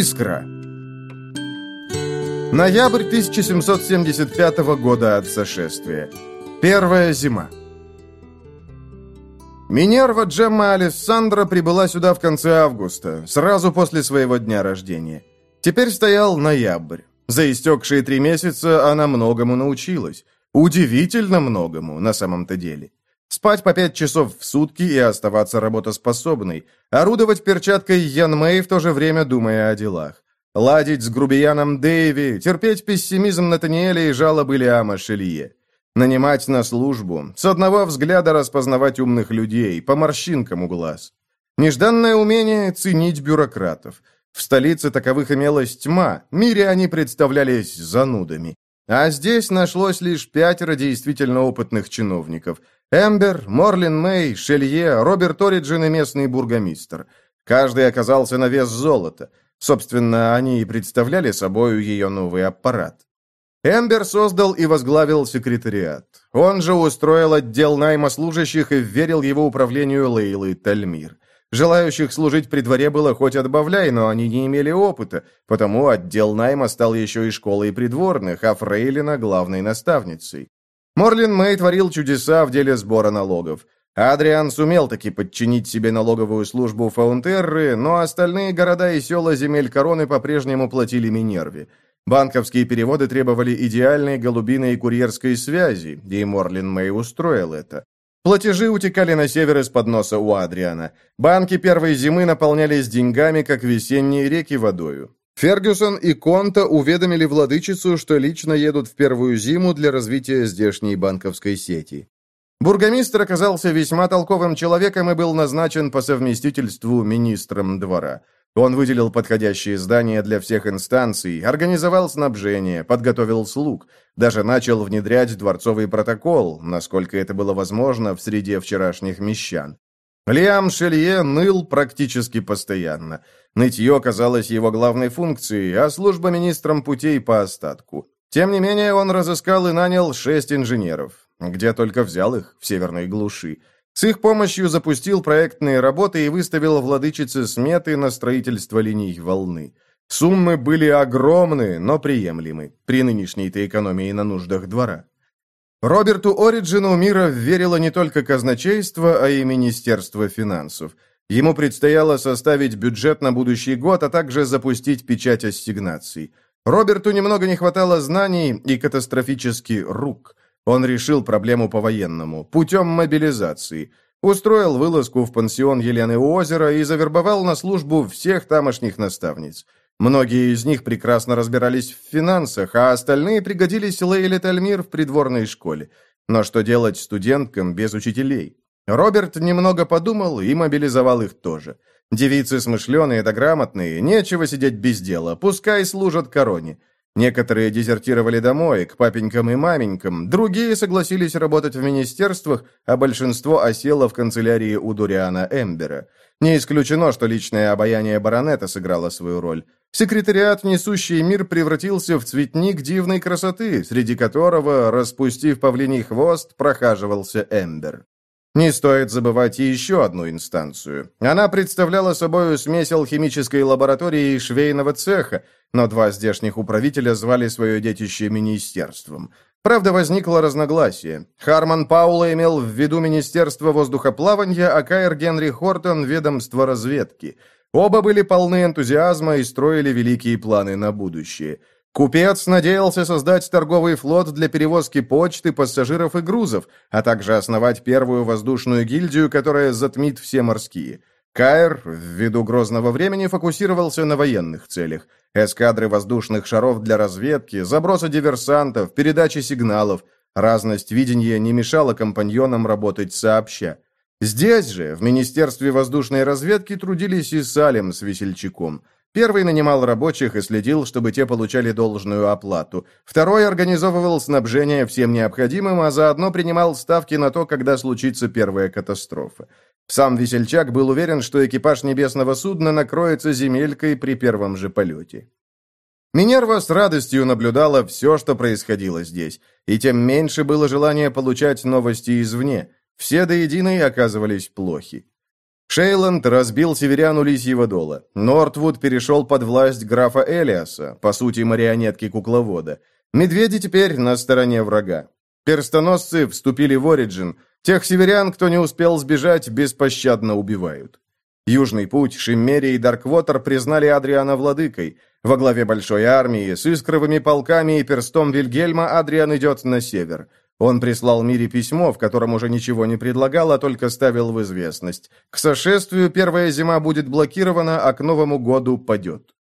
Искра. Ноябрь 1775 года от сошествия. Первая зима. Минерва Джемма Алессандра прибыла сюда в конце августа, сразу после своего дня рождения. Теперь стоял ноябрь. За истекшие три месяца она многому научилась. Удивительно многому, на самом-то деле. Спать по пять часов в сутки и оставаться работоспособной. Орудовать перчаткой Ян Мэй, в то же время думая о делах. Ладить с грубияном Дэйви, терпеть пессимизм Натаниэля и жалобы Лиама Шелье. Нанимать на службу, с одного взгляда распознавать умных людей, по морщинкам у глаз. Нежданное умение ценить бюрократов. В столице таковых имелась тьма, мире они представлялись занудами. А здесь нашлось лишь пятеро действительно опытных чиновников. Эмбер, Морлин Мэй, Шелье, Роберт Ориджин и местный бургомистр. Каждый оказался на вес золота. Собственно, они и представляли собою ее новый аппарат. Эмбер создал и возглавил секретариат. Он же устроил отдел найма служащих и верил его управлению Лейлы Тальмир. Желающих служить при дворе было хоть отбавляй, но они не имели опыта, потому отдел найма стал еще и школой придворных, а Фрейлина – главной наставницей. Морлин Мэй творил чудеса в деле сбора налогов. Адриан сумел таки подчинить себе налоговую службу Фаунтерры, но остальные города и села земель короны по-прежнему платили Минерве. Банковские переводы требовали идеальной голубиной курьерской связи, и Морлин Мэй устроил это. Платежи утекали на север из-под носа у Адриана. Банки первой зимы наполнялись деньгами, как весенние реки водою. Фергюсон и Конта уведомили владычицу, что лично едут в первую зиму для развития здешней банковской сети. Бургомистр оказался весьма толковым человеком и был назначен по совместительству министром двора. Он выделил подходящие здания для всех инстанций, организовал снабжение, подготовил слуг, даже начал внедрять дворцовый протокол, насколько это было возможно в среде вчерашних мещан. Лиам Шелье ныл практически постоянно. Нытье казалось его главной функцией, а служба министром путей по остатку. Тем не менее, он разыскал и нанял шесть инженеров. Где только взял их, в северной глуши. С их помощью запустил проектные работы и выставил владычице сметы на строительство линий волны. Суммы были огромные, но приемлемы при нынешней-то экономии на нуждах двора. Роберту Ориджину мира верило не только казначейство, а и Министерство финансов. Ему предстояло составить бюджет на будущий год, а также запустить печать ассигнаций. Роберту немного не хватало знаний и катастрофически рук – он решил проблему по-военному, путем мобилизации. Устроил вылазку в пансион Елены у озера и завербовал на службу всех тамошних наставниц. Многие из них прекрасно разбирались в финансах, а остальные пригодились Лейле Тальмир в придворной школе. Но что делать студенткам без учителей? Роберт немного подумал и мобилизовал их тоже. Девицы смышленые да грамотные, нечего сидеть без дела, пускай служат короне. Некоторые дезертировали домой, к папенькам и маменькам, другие согласились работать в министерствах, а большинство осело в канцелярии у Дуриана Эмбера. Не исключено, что личное обаяние баронета сыграло свою роль. Секретариат «Несущий мир» превратился в цветник дивной красоты, среди которого, распустив павлиний хвост, прохаживался Эмбер. Не стоит забывать и еще одну инстанцию. Она представляла собой смесь алхимической лаборатории и швейного цеха, но два здешних управителя звали свое детище министерством. Правда, возникло разногласие. Харман Паула имел в виду Министерство воздухоплавания, а Кайр Генри Хортон – ведомство разведки. Оба были полны энтузиазма и строили великие планы на будущее – Купец надеялся создать торговый флот для перевозки почты, пассажиров и грузов, а также основать первую воздушную гильдию, которая затмит все морские. Каир, ввиду грозного времени, фокусировался на военных целях. Эскадры воздушных шаров для разведки, заброса диверсантов, передачи сигналов. Разность видения не мешала компаньонам работать сообща. Здесь же, в Министерстве воздушной разведки, трудились и Салем с весельчаком – Первый нанимал рабочих и следил, чтобы те получали должную оплату. Второй организовывал снабжение всем необходимым, а заодно принимал ставки на то, когда случится первая катастрофа. Сам весельчак был уверен, что экипаж небесного судна накроется земелькой при первом же полете. Минерва с радостью наблюдала все, что происходило здесь, и тем меньше было желания получать новости извне. Все до единой оказывались плохи. Шейланд разбил северян у Лисьего дола. Нортвуд перешел под власть графа Элиаса, по сути, марионетки кукловода. Медведи теперь на стороне врага. Перстоносцы вступили в Ориджин. Тех северян, кто не успел сбежать, беспощадно убивают. Южный путь, Шиммерия и Дарквотер признали Адриана владыкой. Во главе большой армии, с искровыми полками и перстом Вильгельма Адриан идет на север – он прислал Мире письмо, в котором уже ничего не предлагал, а только ставил в известность. К сошествию первая зима будет блокирована, а к Новому году падет.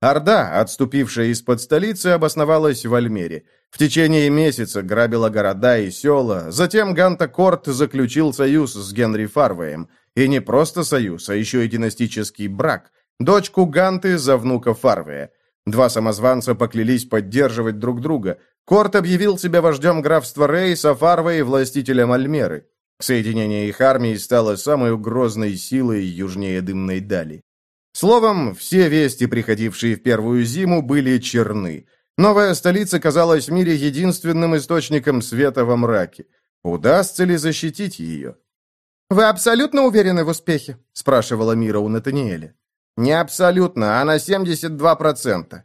Орда, отступившая из-под столицы, обосновалась в Альмере. В течение месяца грабила города и села. Затем Ганта Корт заключил союз с Генри Фарвеем. И не просто союз, а еще и династический брак. Дочку Ганты за внука Фарвея. Два самозванца поклялись поддерживать друг друга. Корт объявил себя вождем графства Рей, Сафарва и властителем Альмеры. Соединение их армий стало самой угрозной силой южнее дымной дали. Словом, все вести, приходившие в первую зиму, были черны. Новая столица казалась в мире единственным источником света во мраке. Удастся ли защитить ее? «Вы абсолютно уверены в успехе?» – спрашивала Мира у Натаниэля. «Не абсолютно, а на 72%.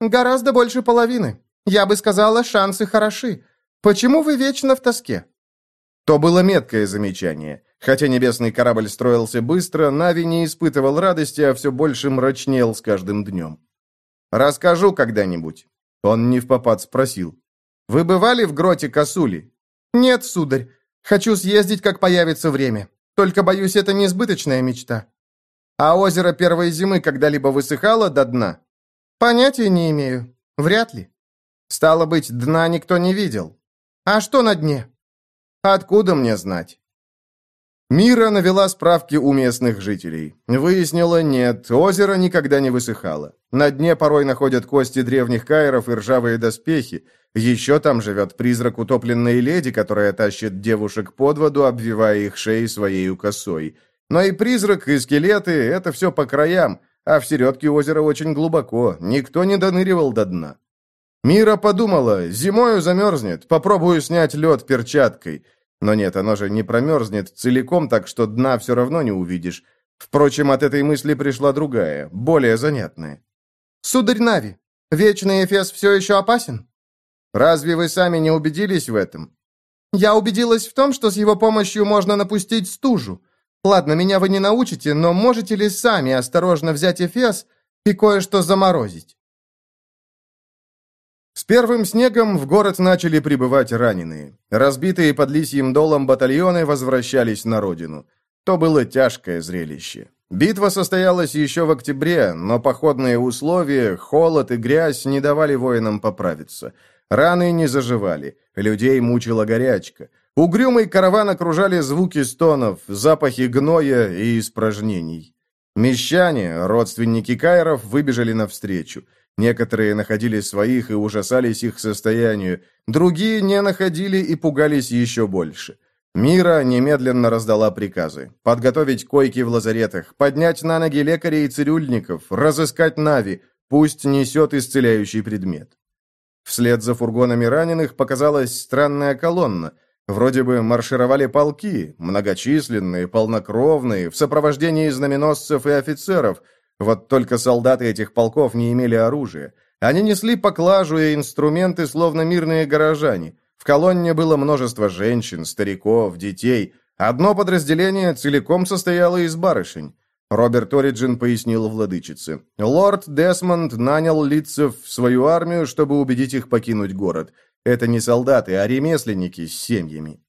«Гораздо больше половины. Я бы сказала, шансы хороши. Почему вы вечно в тоске?» То было меткое замечание. Хотя небесный корабль строился быстро, Нави не испытывал радости, а все больше мрачнел с каждым днем. «Расскажу когда-нибудь». Он не в попад спросил. «Вы бывали в гроте Косули?» «Нет, сударь. Хочу съездить, как появится время. Только, боюсь, это несбыточная мечта». «А озеро первой зимы когда-либо высыхало до дна?» «Понятия не имею. Вряд ли». Стало быть, дна никто не видел. А что на дне? Откуда мне знать? Мира навела справки у местных жителей. Выяснила, нет, озеро никогда не высыхало. На дне порой находят кости древних кайров и ржавые доспехи. Еще там живет призрак утопленной леди, которая тащит девушек под воду, обвивая их шеи своей косой. Но и призрак, и скелеты — это все по краям, а в середке озера очень глубоко, никто не доныривал до дна. Мира подумала, зимою замерзнет, попробую снять лед перчаткой. Но нет, оно же не промерзнет целиком, так что дна все равно не увидишь. Впрочем, от этой мысли пришла другая, более занятная. «Сударь Нави, вечный Эфес все еще опасен?» «Разве вы сами не убедились в этом?» «Я убедилась в том, что с его помощью можно напустить стужу. Ладно, меня вы не научите, но можете ли сами осторожно взять Эфес и кое-что заморозить?» С первым снегом в город начали прибывать раненые. Разбитые под лисьим долом батальоны возвращались на родину. То было тяжкое зрелище. Битва состоялась еще в октябре, но походные условия, холод и грязь не давали воинам поправиться. Раны не заживали, людей мучила горячка. Угрюмый караван окружали звуки стонов, запахи гноя и испражнений. Мещане, родственники Кайров, выбежали навстречу. Некоторые находили своих и ужасались их состоянию, другие не находили и пугались еще больше. Мира немедленно раздала приказы. Подготовить койки в лазаретах, поднять на ноги лекарей и цирюльников, разыскать Нави, пусть несет исцеляющий предмет. Вслед за фургонами раненых показалась странная колонна. Вроде бы маршировали полки, многочисленные, полнокровные, в сопровождении знаменосцев и офицеров – вот только солдаты этих полков не имели оружия. Они несли поклажу и инструменты, словно мирные горожане. В колонне было множество женщин, стариков, детей. Одно подразделение целиком состояло из барышень. Роберт Ориджин пояснил владычице. Лорд Десмонд нанял лицев в свою армию, чтобы убедить их покинуть город. Это не солдаты, а ремесленники с семьями.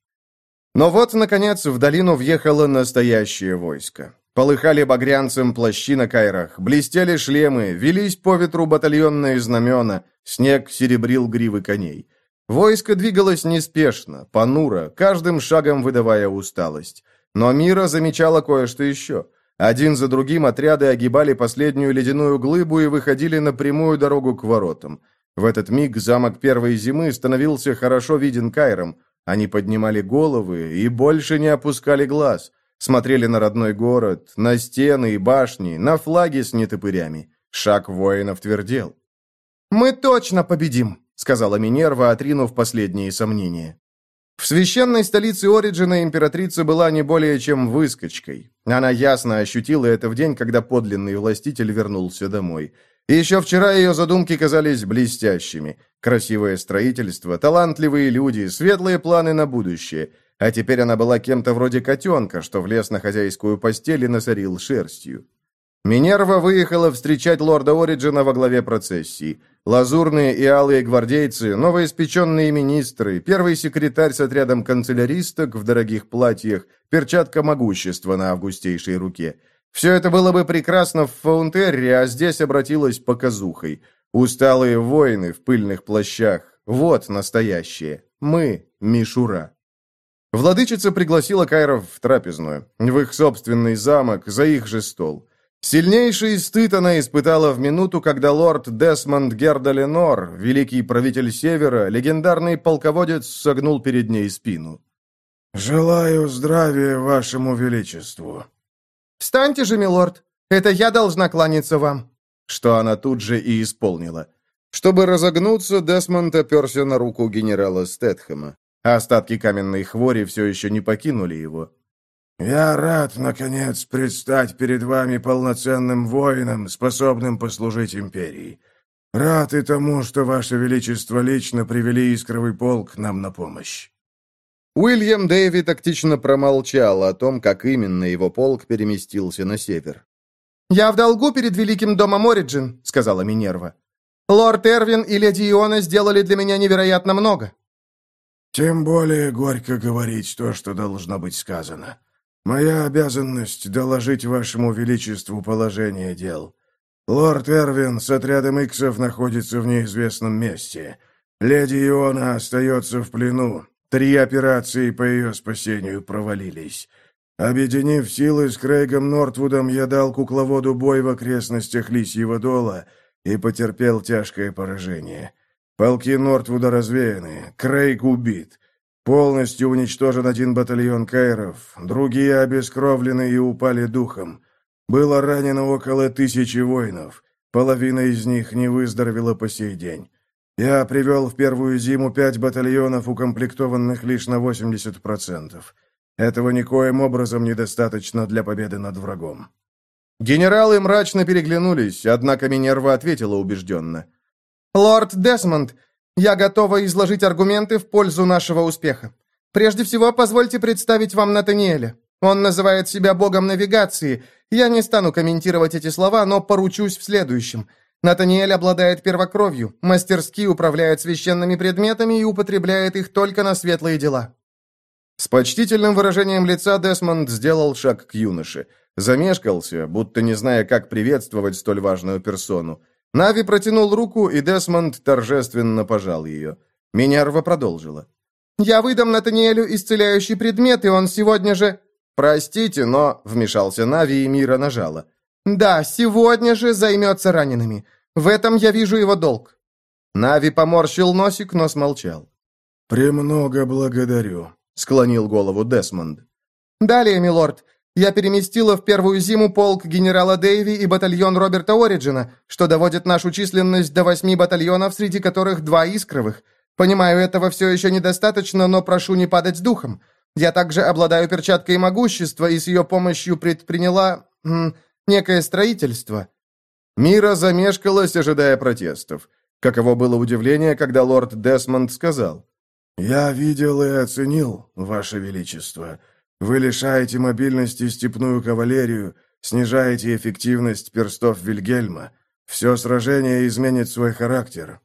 Но вот, наконец, в долину въехало настоящее войско. Полыхали багрянцем плащи на кайрах, блестели шлемы, велись по ветру батальонные знамена, снег серебрил гривы коней. Войско двигалось неспешно, понуро, каждым шагом выдавая усталость. Но Мира замечала кое-что еще. Один за другим отряды огибали последнюю ледяную глыбу и выходили на прямую дорогу к воротам. В этот миг замок первой зимы становился хорошо виден Кайром. Они поднимали головы и больше не опускали глаз – Смотрели на родной город, на стены и башни, на флаги с нетопырями. Шаг воинов твердел. «Мы точно победим», — сказала Минерва, отринув последние сомнения. В священной столице Ориджина императрица была не более чем выскочкой. Она ясно ощутила это в день, когда подлинный властитель вернулся домой. Еще вчера ее задумки казались блестящими. Красивое строительство, талантливые люди, светлые планы на будущее. А теперь она была кем-то вроде котенка, что влез на хозяйскую постель и насорил шерстью. Минерва выехала встречать лорда Ориджина во главе процессии. Лазурные и алые гвардейцы, новоиспеченные министры, первый секретарь с отрядом канцеляристок в дорогих платьях, перчатка могущества на августейшей руке. Все это было бы прекрасно в Фаунтерре, а здесь обратилось показухой. Усталые воины в пыльных плащах. Вот настоящее. Мы, Мишура. Владычица пригласила Кайров в трапезную, в их собственный замок, за их же стол. Сильнейший стыд она испытала в минуту, когда лорд Десмонд Гердаленор, великий правитель Севера, легендарный полководец, согнул перед ней спину. «Желаю здравия вашему величеству». «Встаньте же, милорд! Это я должна кланяться вам!» Что она тут же и исполнила. Чтобы разогнуться, Десмонд оперся на руку генерала Стэтхэма. Остатки каменной хвори все еще не покинули его. «Я рад, наконец, предстать перед вами полноценным воином, способным послужить империи. Рад и тому, что Ваше Величество лично привели искровый полк нам на помощь». Уильям Дэйви тактично промолчал о том, как именно его полк переместился на север. «Я в долгу перед Великим Домом Ориджин», — сказала Минерва. «Лорд Эрвин и леди Иона сделали для меня невероятно много». «Тем более горько говорить то, что должно быть сказано. Моя обязанность — доложить вашему величеству положение дел. Лорд Эрвин с отрядом Иксов находится в неизвестном месте. Леди Иона остается в плену. Три операции по ее спасению провалились. Объединив силы с Крейгом Нортвудом, я дал кукловоду бой в окрестностях Лисьего Дола и потерпел тяжкое поражение. Полки Нортвуда развеяны, Крейг убит. Полностью уничтожен один батальон кайров, другие обескровлены и упали духом. Было ранено около тысячи воинов, половина из них не выздоровела по сей день. Я привел в первую зиму пять батальонов, укомплектованных лишь на 80%. Этого никоим образом недостаточно для победы над врагом. Генералы мрачно переглянулись, однако Минерва ответила убежденно. «Лорд Десмонд, я готова изложить аргументы в пользу нашего успеха. Прежде всего, позвольте представить вам Натаниэля. Он называет себя богом навигации. Я не стану комментировать эти слова, но поручусь в следующем. Натаниэль обладает первокровью, мастерски управляет священными предметами и употребляет их только на светлые дела». С почтительным выражением лица Десмонд сделал шаг к юноше. Замешкался, будто не зная, как приветствовать столь важную персону. Нави протянул руку, и Десмонд торжественно пожал ее. Минерва продолжила. «Я выдам Натаниэлю исцеляющий предмет, и он сегодня же...» «Простите, но...» — вмешался Нави, и Мира нажала. «Да, сегодня же займется ранеными. В этом я вижу его долг». Нави поморщил носик, но смолчал. «Премного благодарю», — склонил голову Десмонд. «Далее, милорд, я переместила в первую зиму полк генерала Дэйви и батальон Роберта Ориджина, что доводит нашу численность до восьми батальонов, среди которых два искровых. Понимаю, этого все еще недостаточно, но прошу не падать с духом. Я также обладаю перчаткой могущества и с ее помощью предприняла... М, некое строительство». Мира замешкалась, ожидая протестов. Каково было удивление, когда лорд Десмонд сказал. «Я видел и оценил, Ваше Величество». Вы лишаете мобильности степную кавалерию, снижаете эффективность перстов Вильгельма. Все сражение изменит свой характер».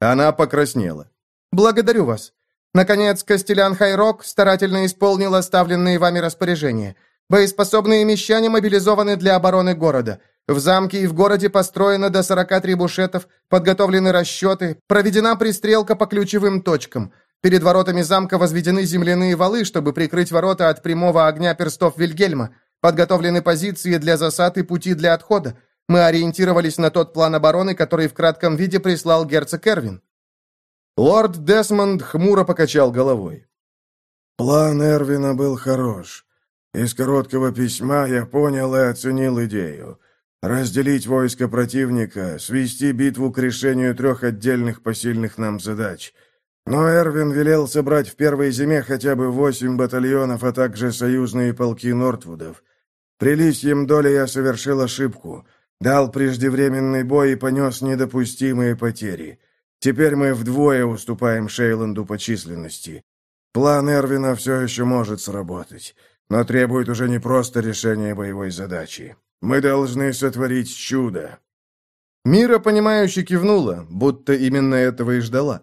Она покраснела. «Благодарю вас. Наконец, Костелян Хайрок старательно исполнил оставленные вами распоряжения. Боеспособные мещане мобилизованы для обороны города. В замке и в городе построено до 43 бушетов, подготовлены расчеты, проведена пристрелка по ключевым точкам – Перед воротами замка возведены земляные валы, чтобы прикрыть ворота от прямого огня перстов Вильгельма. Подготовлены позиции для засад и пути для отхода. Мы ориентировались на тот план обороны, который в кратком виде прислал герцог Эрвин». Лорд Десмонд хмуро покачал головой. «План Эрвина был хорош. Из короткого письма я понял и оценил идею. Разделить войско противника, свести битву к решению трех отдельных посильных нам задач — Но Эрвин велел собрать в первой зиме хотя бы восемь батальонов, а также союзные полки Нортвудов. При лисьем доле я совершил ошибку, дал преждевременный бой и понес недопустимые потери. Теперь мы вдвое уступаем Шейланду по численности. План Эрвина все еще может сработать, но требует уже не просто решения боевой задачи. Мы должны сотворить чудо». Мира, понимающе кивнула, будто именно этого и ждала.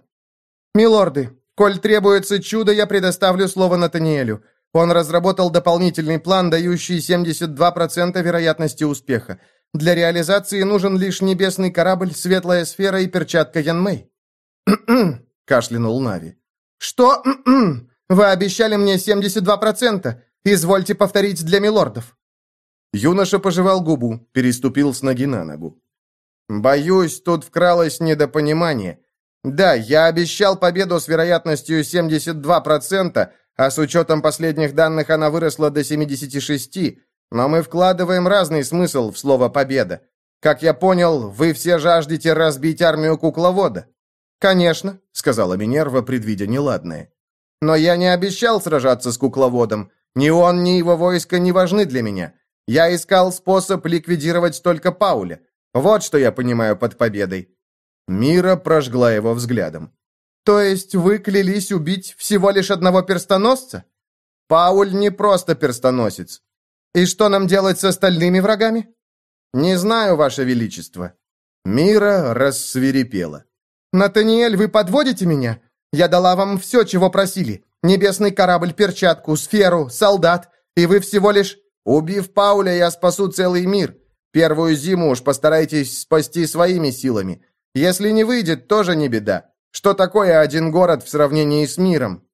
«Милорды, коль требуется чудо, я предоставлю слово Натаниэлю. Он разработал дополнительный план, дающий 72% вероятности успеха. Для реализации нужен лишь небесный корабль, светлая сфера и перчатка Янмэй». кашлянул Нави. «Что? Вы обещали мне 72%. Извольте повторить для милордов». Юноша пожевал губу, переступил с ноги на ногу. «Боюсь, тут вкралось недопонимание. Да, я обещал победу с вероятностью 72%, а с учетом последних данных она выросла до 76%, но мы вкладываем разный смысл в слово «победа». Как я понял, вы все жаждете разбить армию кукловода. «Конечно», — сказала Минерва, предвидя неладное. «Но я не обещал сражаться с кукловодом. Ни он, ни его войско не важны для меня. Я искал способ ликвидировать только Пауля. Вот что я понимаю под победой». Мира прожгла его взглядом. «То есть вы клялись убить всего лишь одного перстоносца?» «Пауль не просто перстоносец». «И что нам делать с остальными врагами?» «Не знаю, Ваше Величество». Мира рассверепела. «Натаниэль, вы подводите меня? Я дала вам все, чего просили. Небесный корабль, перчатку, сферу, солдат. И вы всего лишь...» «Убив Пауля, я спасу целый мир. Первую зиму уж постарайтесь спасти своими силами. Если не выйдет, тоже не беда. Что такое один город в сравнении с миром?»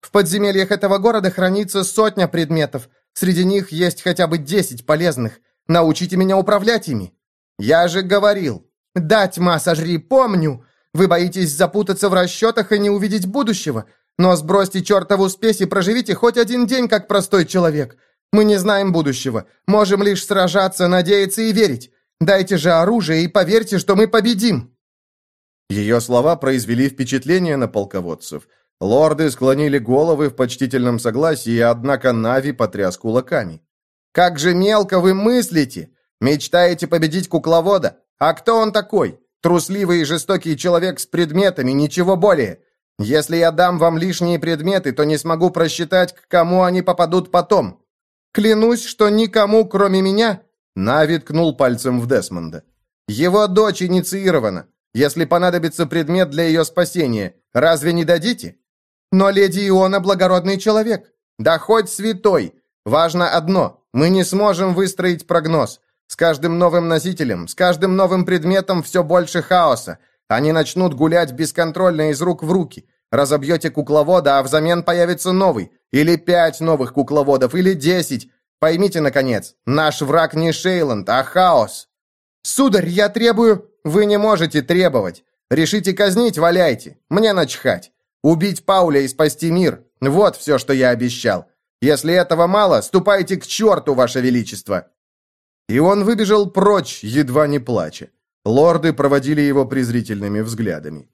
«В подземельях этого города хранится сотня предметов. Среди них есть хотя бы десять полезных. Научите меня управлять ими». «Я же говорил». «Да, тьма, сожри, помню. Вы боитесь запутаться в расчетах и не увидеть будущего. Но сбросьте чертову спесь и проживите хоть один день, как простой человек. Мы не знаем будущего. Можем лишь сражаться, надеяться и верить. Дайте же оружие и поверьте, что мы победим». Ее слова произвели впечатление на полководцев. Лорды склонили головы в почтительном согласии, однако Нави потряс кулаками. «Как же мелко вы мыслите! Мечтаете победить кукловода? А кто он такой? Трусливый и жестокий человек с предметами, ничего более. Если я дам вам лишние предметы, то не смогу просчитать, к кому они попадут потом. Клянусь, что никому, кроме меня...» Нави ткнул пальцем в Десмонда. «Его дочь инициирована. Если понадобится предмет для ее спасения, разве не дадите?» «Но леди Иона благородный человек». «Да хоть святой. Важно одно. Мы не сможем выстроить прогноз. С каждым новым носителем, с каждым новым предметом все больше хаоса. Они начнут гулять бесконтрольно из рук в руки. Разобьете кукловода, а взамен появится новый. Или пять новых кукловодов, или десять. Поймите, наконец, наш враг не Шейланд, а хаос. Сударь, я требую... Вы не можете требовать. Решите казнить, валяйте. Мне начхать. Убить Пауля и спасти мир. Вот все, что я обещал. Если этого мало, ступайте к черту, ваше величество. И он выбежал прочь, едва не плача. Лорды проводили его презрительными взглядами.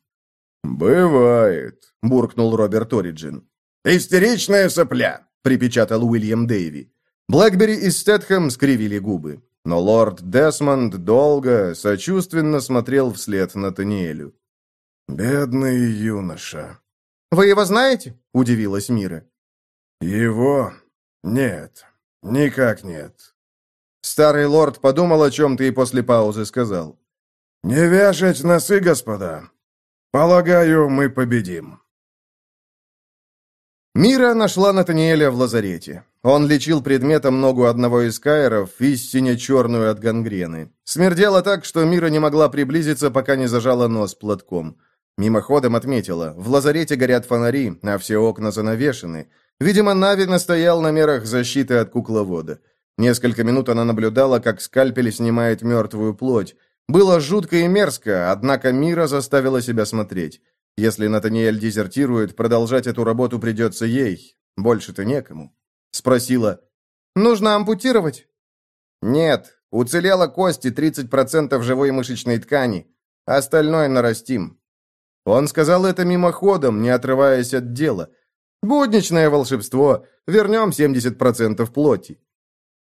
«Бывает», — буркнул Роберт Ориджин. «Истеричная сопля», — припечатал Уильям Дэйви. Блэкбери и Стэтхэм скривили губы. Но лорд Десмонд долго, сочувственно смотрел вслед Натаниэлю. «Бедный юноша». «Вы его знаете?» — удивилась Мира. «Его? Нет, никак нет. Старый лорд подумал о чем-то и после паузы сказал. «Не вешать носы, господа. Полагаю, мы победим». Мира нашла Натаниэля в лазарете. Он лечил предметом ногу одного из кайров, истине черную от гангрены. Смердело так, что Мира не могла приблизиться, пока не зажала нос платком. Мимоходом отметила, в лазарете горят фонари, а все окна занавешены. Видимо, Нави настоял на мерах защиты от кукловода. Несколько минут она наблюдала, как скальпель снимает мертвую плоть. Было жутко и мерзко, однако Мира заставила себя смотреть. Если Натаниэль дезертирует, продолжать эту работу придется ей. Больше-то некому. Спросила. «Нужно ампутировать?» «Нет. Уцелела кости, 30% живой мышечной ткани. Остальное нарастим». Он сказал это мимоходом, не отрываясь от дела. «Будничное волшебство. Вернем 70% плоти».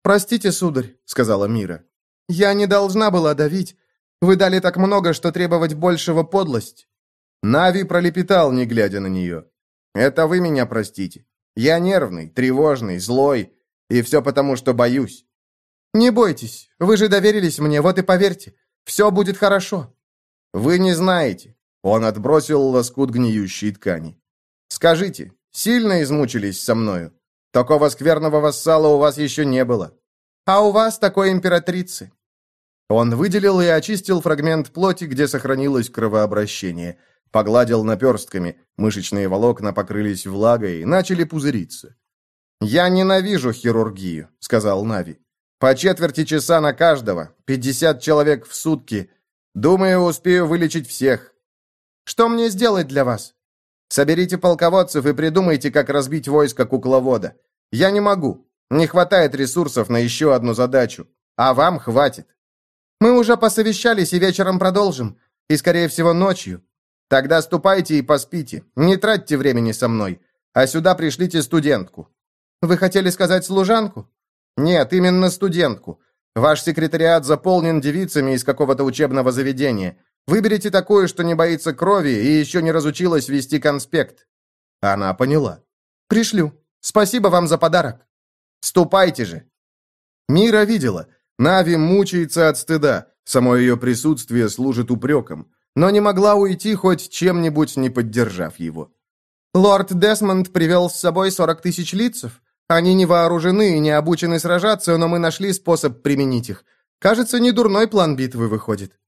«Простите, сударь», — сказала Мира. «Я не должна была давить. Вы дали так много, что требовать большего подлость». Нави пролепетал, не глядя на нее. «Это вы меня простите. Я нервный, тревожный, злой, и все потому, что боюсь». «Не бойтесь, вы же доверились мне, вот и поверьте. Все будет хорошо». «Вы не знаете». Он отбросил лоскут гниющей ткани. «Скажите, сильно измучились со мною? Такого скверного вассала у вас еще не было». «А у вас такой императрицы». Он выделил и очистил фрагмент плоти, где сохранилось кровообращение – Погладил наперстками, мышечные волокна покрылись влагой и начали пузыриться. «Я ненавижу хирургию», — сказал Нави. «По четверти часа на каждого, 50 человек в сутки. Думаю, успею вылечить всех». «Что мне сделать для вас?» «Соберите полководцев и придумайте, как разбить войско кукловода. Я не могу. Не хватает ресурсов на еще одну задачу. А вам хватит». «Мы уже посовещались и вечером продолжим. И, скорее всего, ночью. Тогда ступайте и поспите. Не тратьте времени со мной. А сюда пришлите студентку». «Вы хотели сказать служанку?» «Нет, именно студентку. Ваш секретариат заполнен девицами из какого-то учебного заведения. Выберите такую, что не боится крови и еще не разучилась вести конспект». Она поняла. «Пришлю. Спасибо вам за подарок». «Ступайте же». Мира видела. Нави мучается от стыда. Само ее присутствие служит упреком но не могла уйти, хоть чем-нибудь не поддержав его. «Лорд Десмонд привел с собой сорок тысяч лицев. Они не вооружены и не обучены сражаться, но мы нашли способ применить их. Кажется, не дурной план битвы выходит».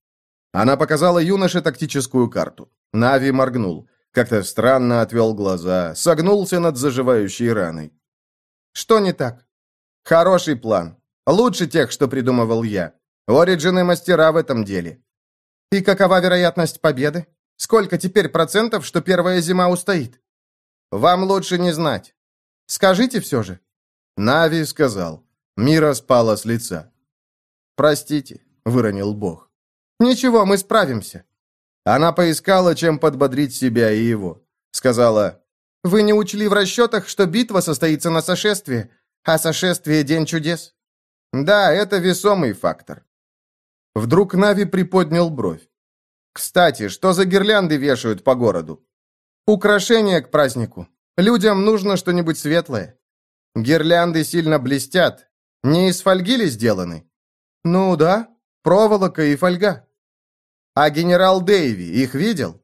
Она показала юноше тактическую карту. Нави моргнул. Как-то странно отвел глаза, согнулся над заживающей раной. «Что не так?» «Хороший план. Лучше тех, что придумывал я. Ориджины мастера в этом деле. И какова вероятность победы? Сколько теперь процентов, что первая зима устоит? Вам лучше не знать. Скажите все же. Нави сказал. Мира спала с лица. «Простите», — выронил Бог. «Ничего, мы справимся». Она поискала, чем подбодрить себя и его. Сказала, «Вы не учли в расчетах, что битва состоится на сошествии, а сошествие — день чудес?» «Да, это весомый фактор. Вдруг Нави приподнял бровь. «Кстати, что за гирлянды вешают по городу?» «Украшения к празднику. Людям нужно что-нибудь светлое». «Гирлянды сильно блестят. Не из фольги ли сделаны?» «Ну да, проволока и фольга». «А генерал Дэйви их видел?»